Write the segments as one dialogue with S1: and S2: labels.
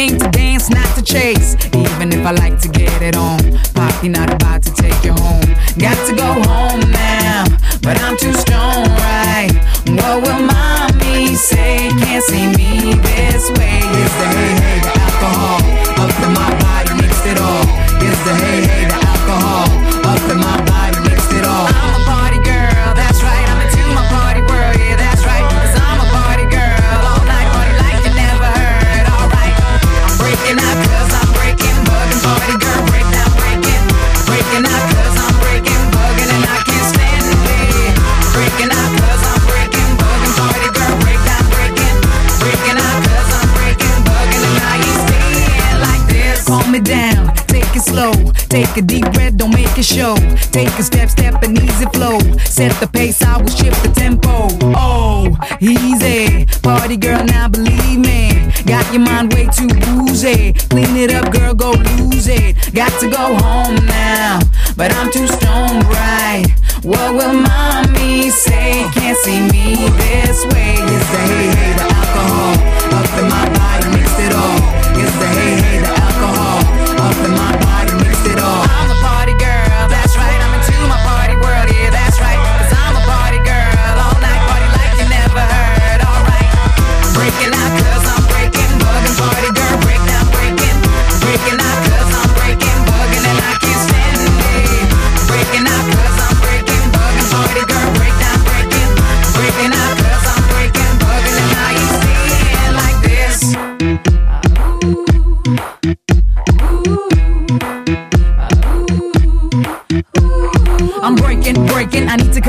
S1: came to dance, not to chase. Even if I like to get it on, popping out of Take a deep breath, don't make it show. Take a step, step and easy flow. Set the pace, I will shift the tempo. Oh, easy. Party girl, now believe me. Got your mind way too boozy. Clean it up, girl, go lose it. Got to go home now, but I'm too stoned, right? What will mommy say? Can't see me this way. Yes, hey, hey, the alcohol up in my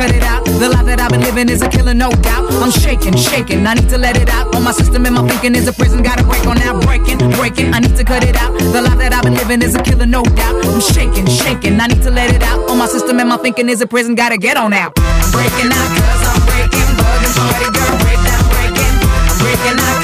S1: cut it out. The life that I've been living is a killer, no doubt. I'm shaking, shaking. I need to let it out. On my system and my thinking is a prison. Gotta break on now. Breaking, breaking. I need to cut it out. The life that I've been living is a killer, no doubt. I'm shaking, shaking. I need to let it out. On my system and my thinking is a prison. Gotta get on out. Breaking out, cause I'm breaking. Bugging, sweaty girl, break that breaking. I'm breaking out.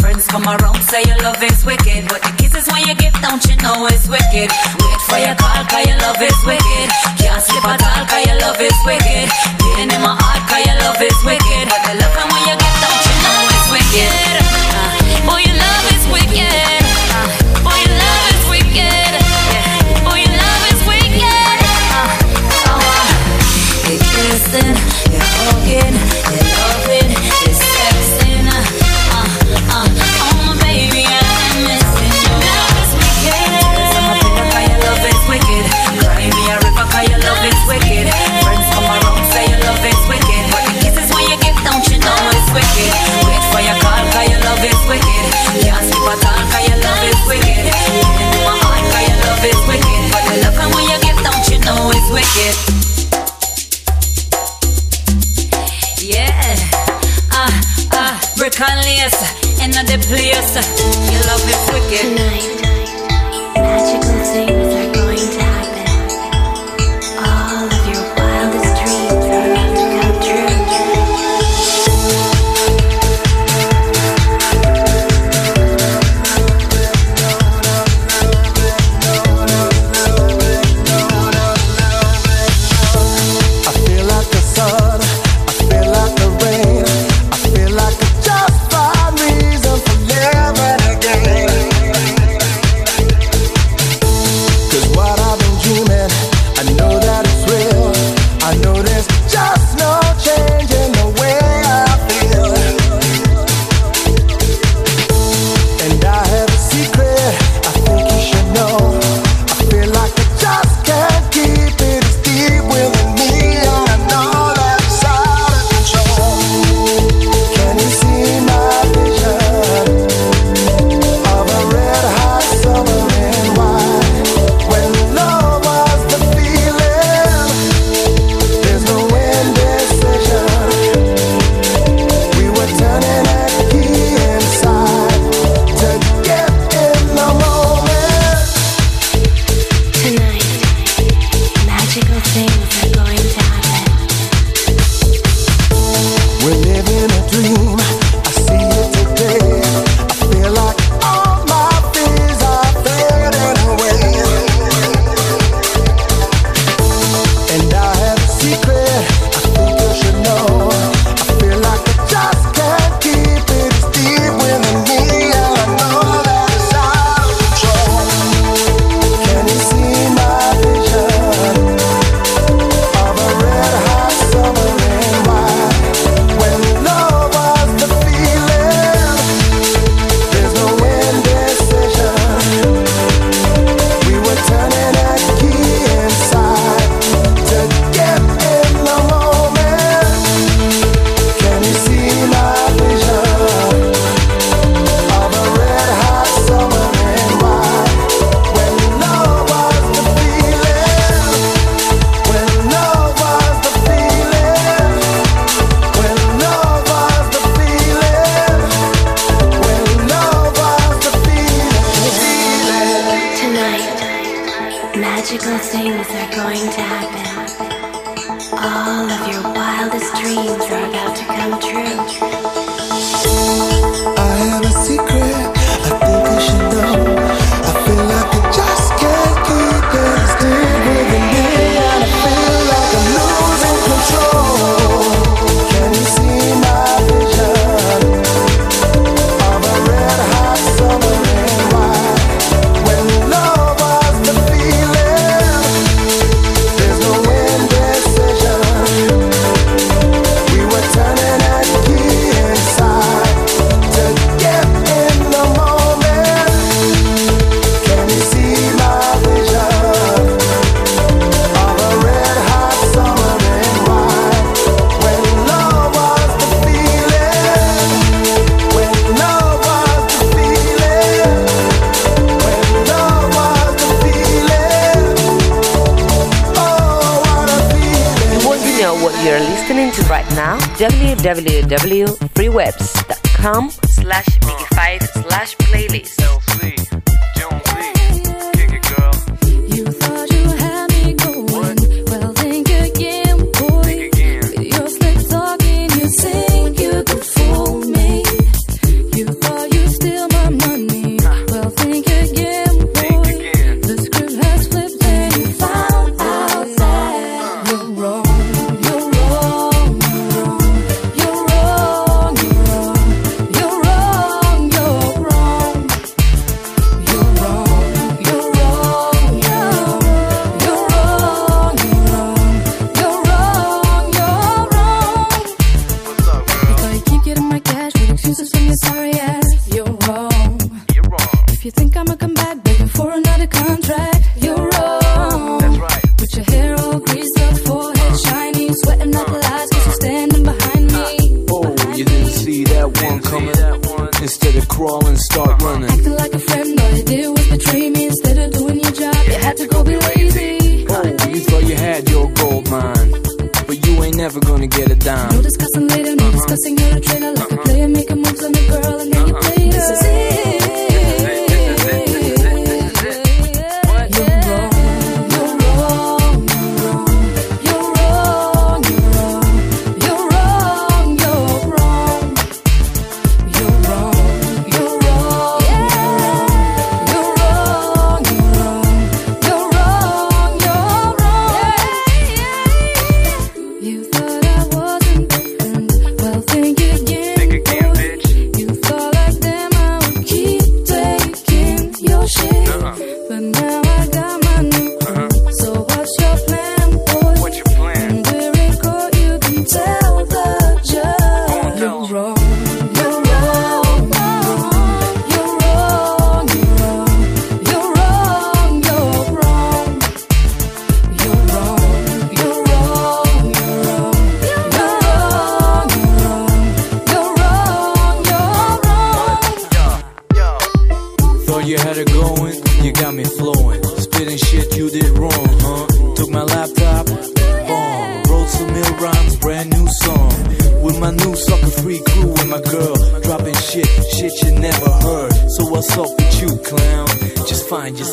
S2: Friends come around, say your love is wicked. But the kisses when you give, don't you know it's wicked?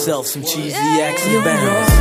S3: myself some cheesy
S4: yeah. axe and.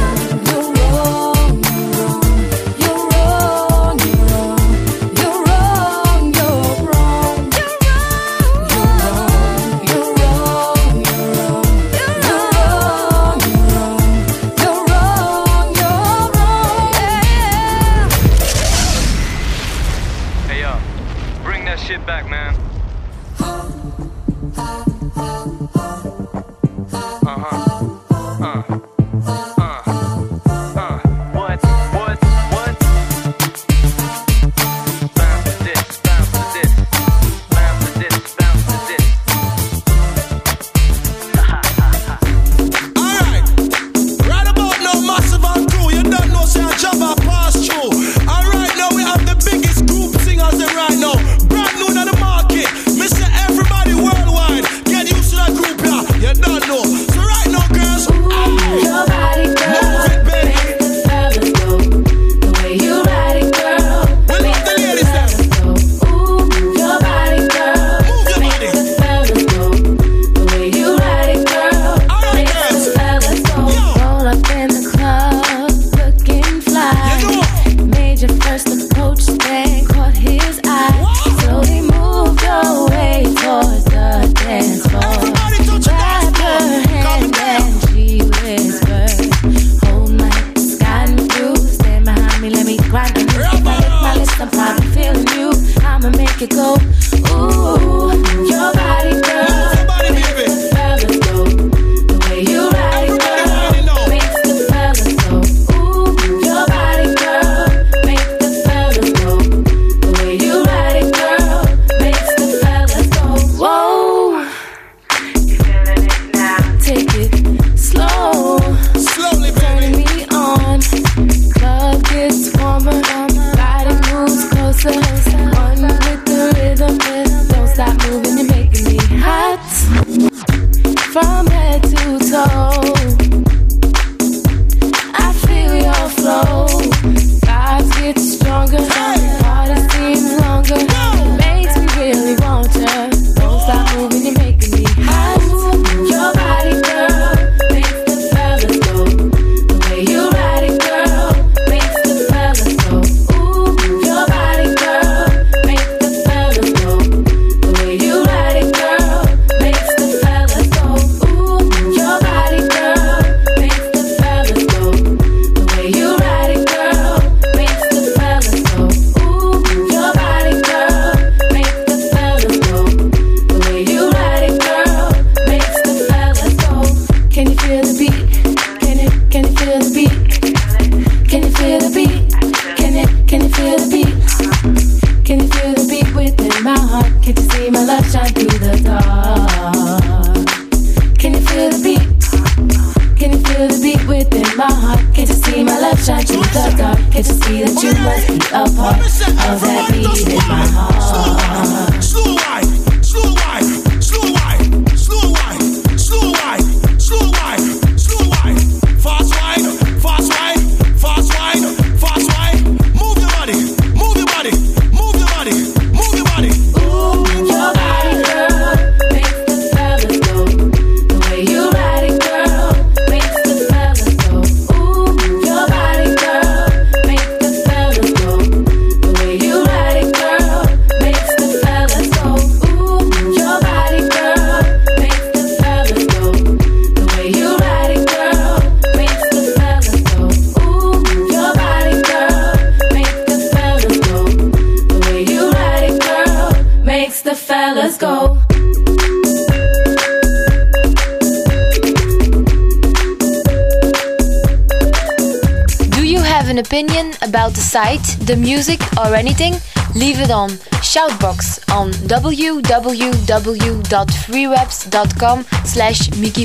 S4: the
S5: music, or anything, leave it on Shoutbox on www.freewebs.com slash
S6: Mickey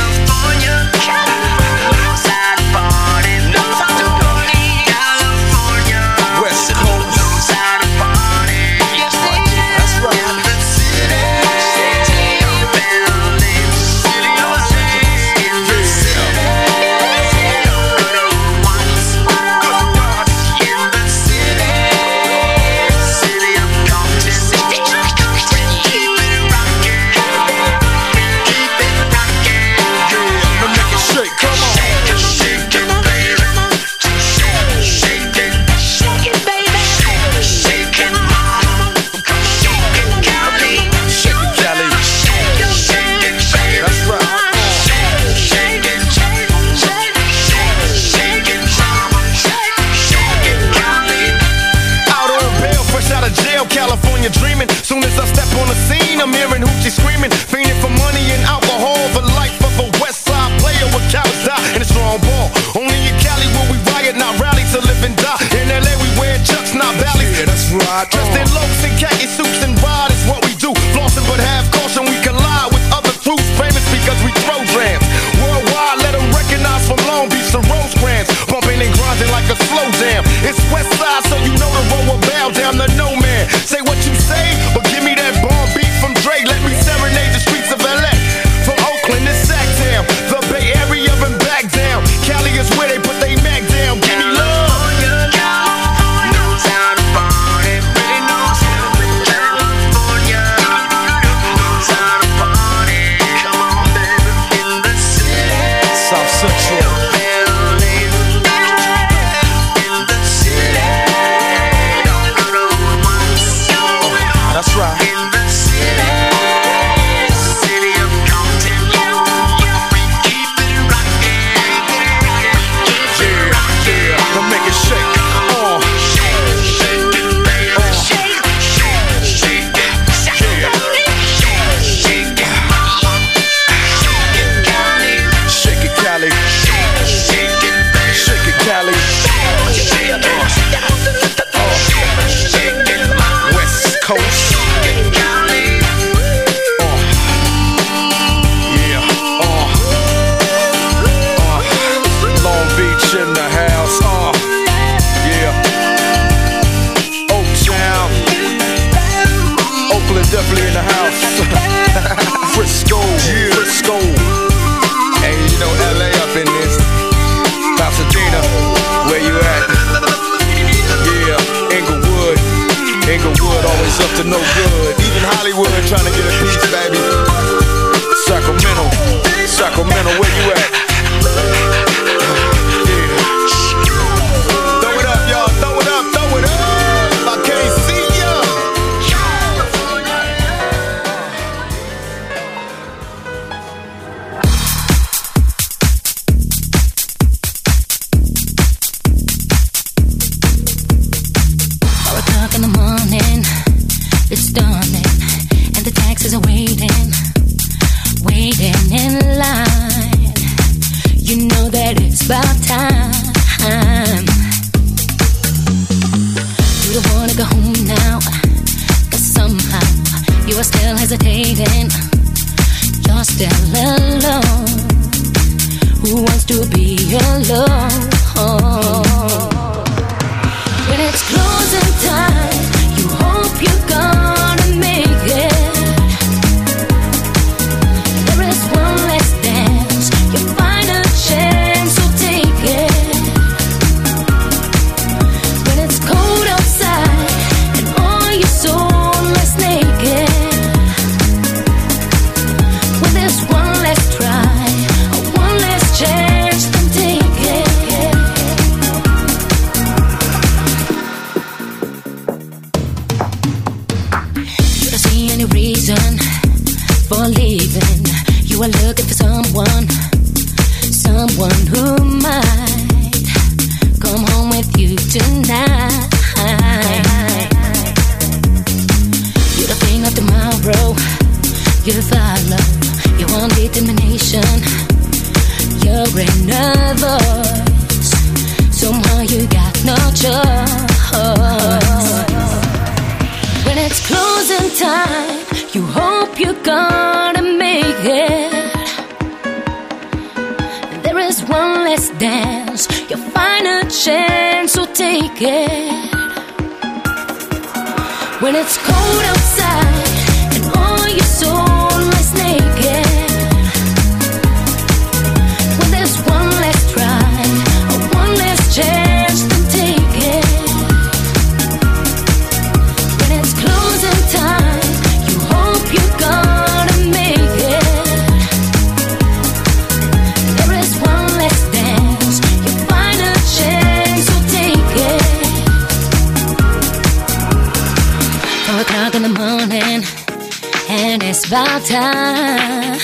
S7: about time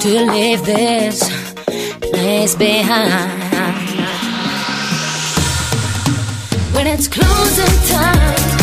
S7: to leave this place behind. When it's closing time.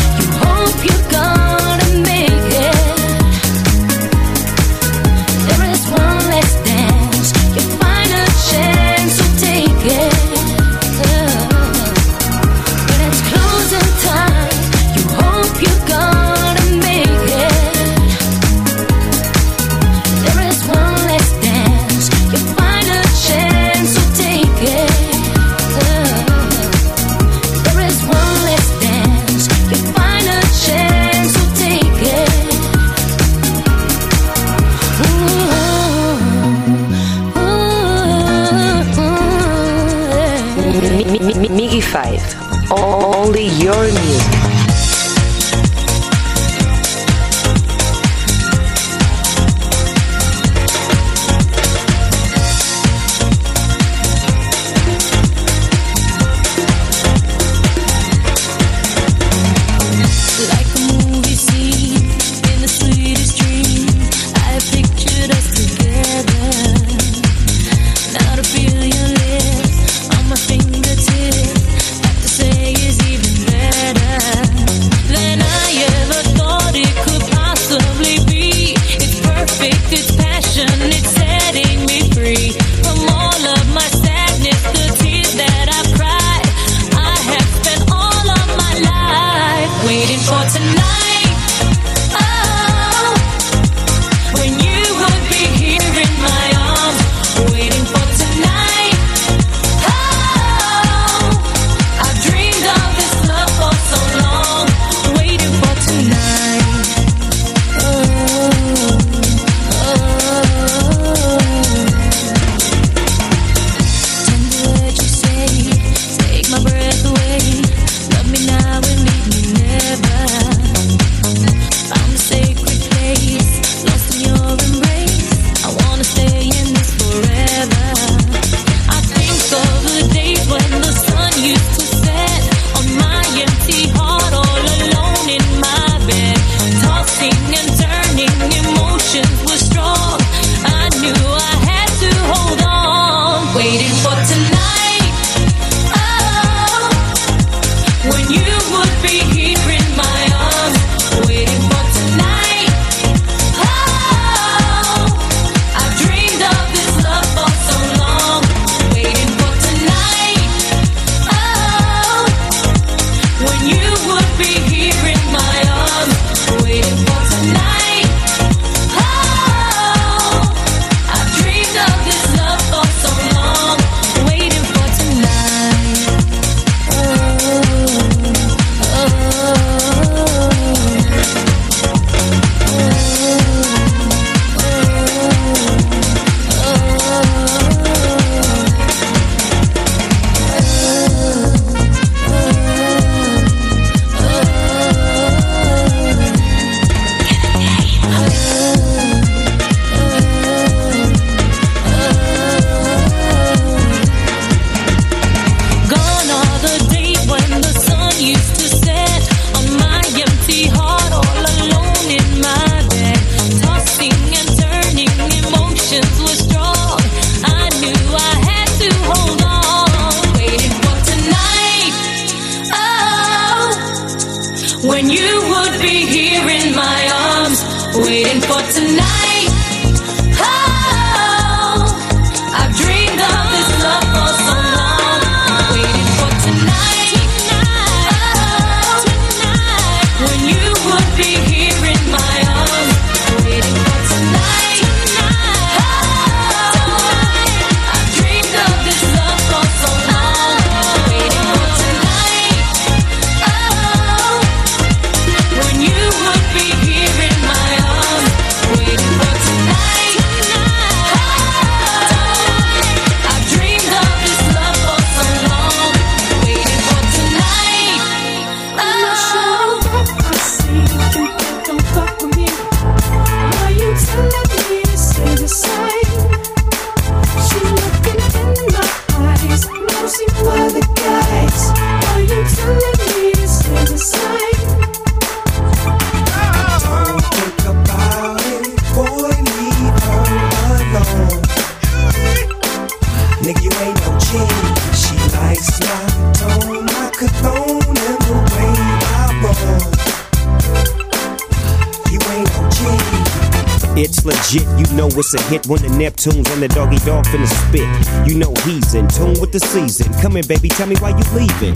S8: legit. You know it's a hit when the Neptune's on the Doggy Dogg finna spit. You know he's in tune with the season. Come in, baby, tell me why you leaving.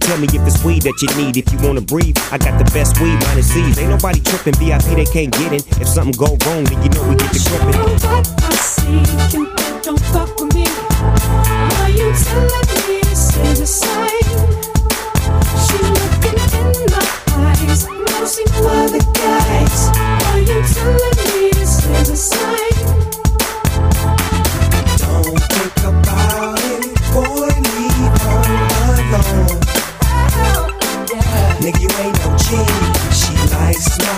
S8: Tell me if it's weed that you need. If you wanna breathe, I got the best weed, minus seeds. Ain't nobody tripping, VIP they can't get in. If something go wrong, then you know we get the gripping.
S9: You know don't fuck with me. Why you telling me this is a sign? She looking in my eyes, no see It's.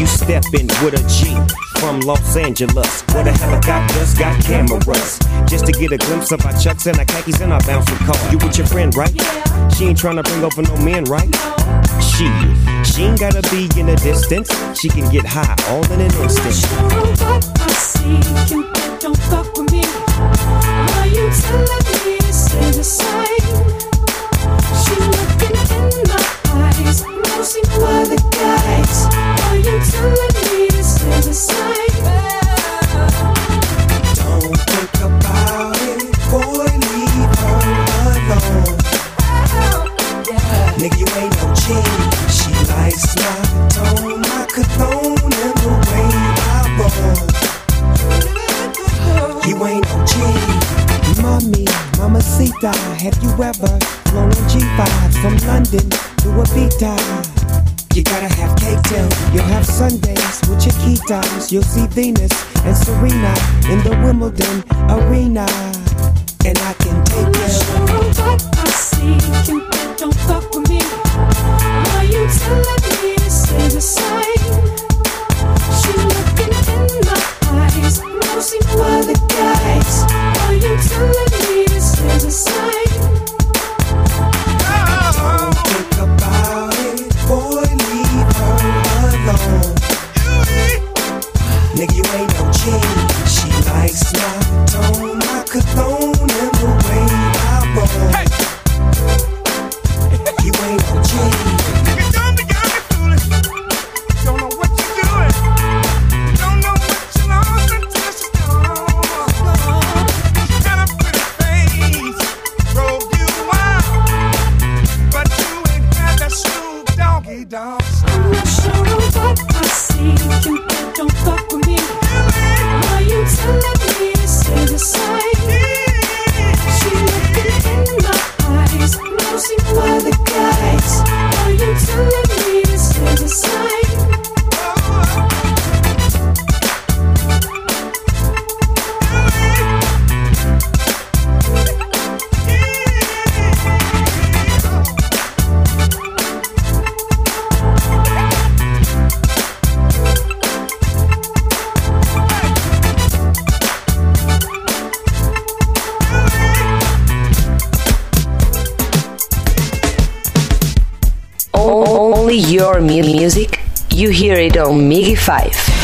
S9: You
S10: step
S9: in with a G from Los Angeles, where the helicopters got cameras. Just to get a glimpse of our chucks and our khakis and our bouncing car. You with your friend, right? Yeah. She ain't trying to bring over no men, right? No. She, she ain't gotta be in the distance. She can get high all in an instant.
S8: Sure what I see telling
S9: times you'll see Venus and Serena in the Wimbledon arena.
S11: more music, you hear it on MIGY 5.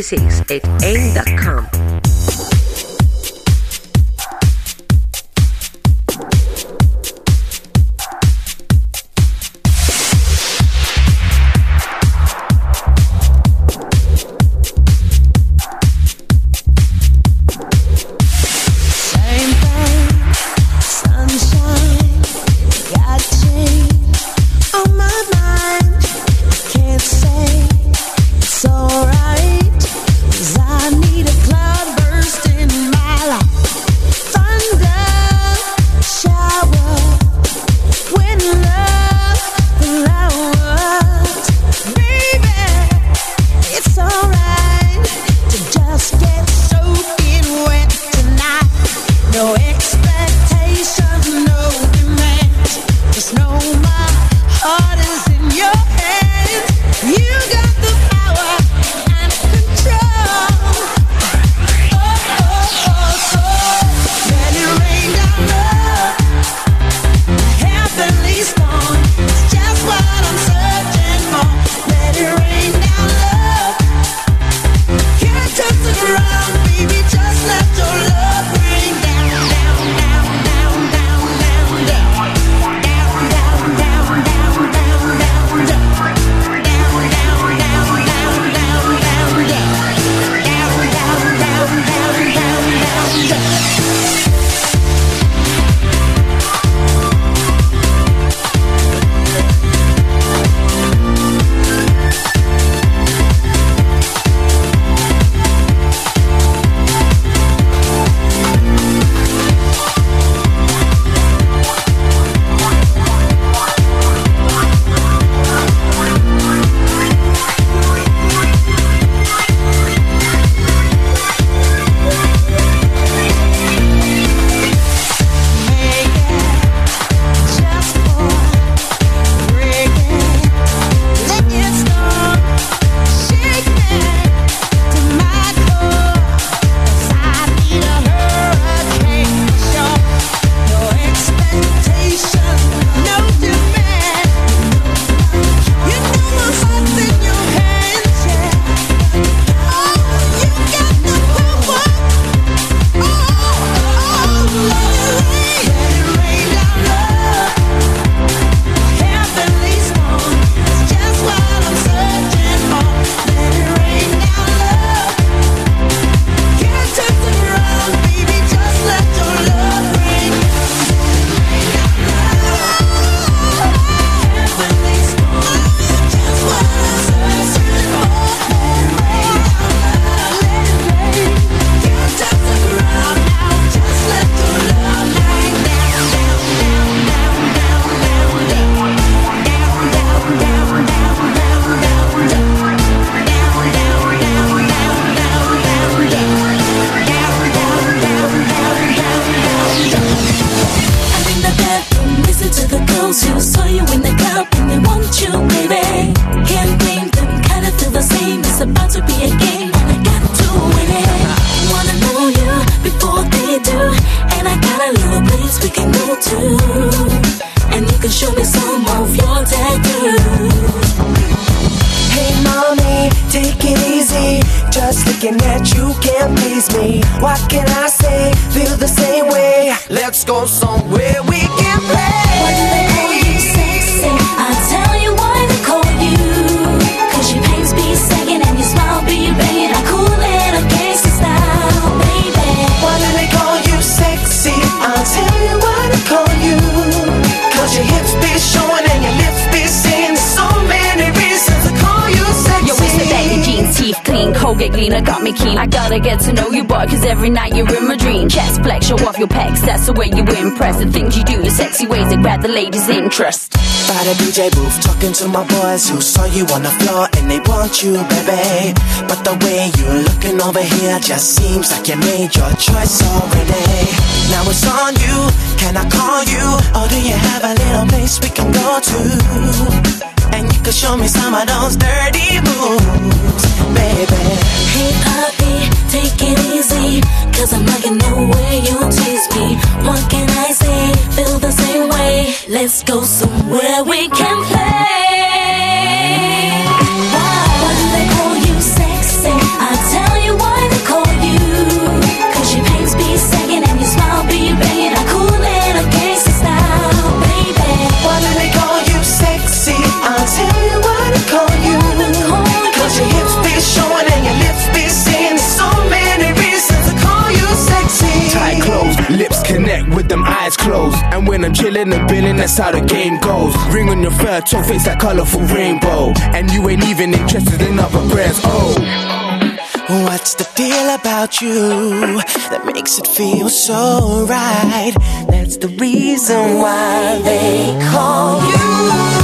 S12: Mh1786
S2: game. It's about to be a game, and I got to win it. Wanna know you before they do, and I got a little place we can go to, and you can show me some of your tattoos.
S13: Hey mommy, take it easy. Just looking at you can't please me. What can I say? Feel the same way. Let's go somewhere we can
S14: Colgate cleaner got me keen. I gotta get to know you, boy, cause every night you're in my dream. Chest flex, show off your pecs, that's the way you impress. The things you do, the sexy ways that grab the ladies' interest.
S13: By the DJ booth, talking to my boys who saw you on the floor and they want you, baby. But the way you're looking over here just seems like you made your choice already. Now it's on you, can I call you? Or do you have a little place we can go to? And you can show me some of those dirty moves, baby.
S2: Hey, puppy, take it easy. Cause I'm liking the way you tease me. What can I say? Feel the same way. Let's go somewhere we can play.
S15: When I'm chilling and billing, that's how the game goes. Ring on your fur, toe face that colorful rainbow. And you ain't even interested in other brands. Oh. oh.
S13: What's the deal about you that makes it feel so right? That's the reason why they call you.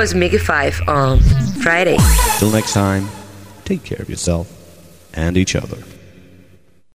S16: Was MIGY 5 on Friday.
S17: Till next time, take care of yourself and each other.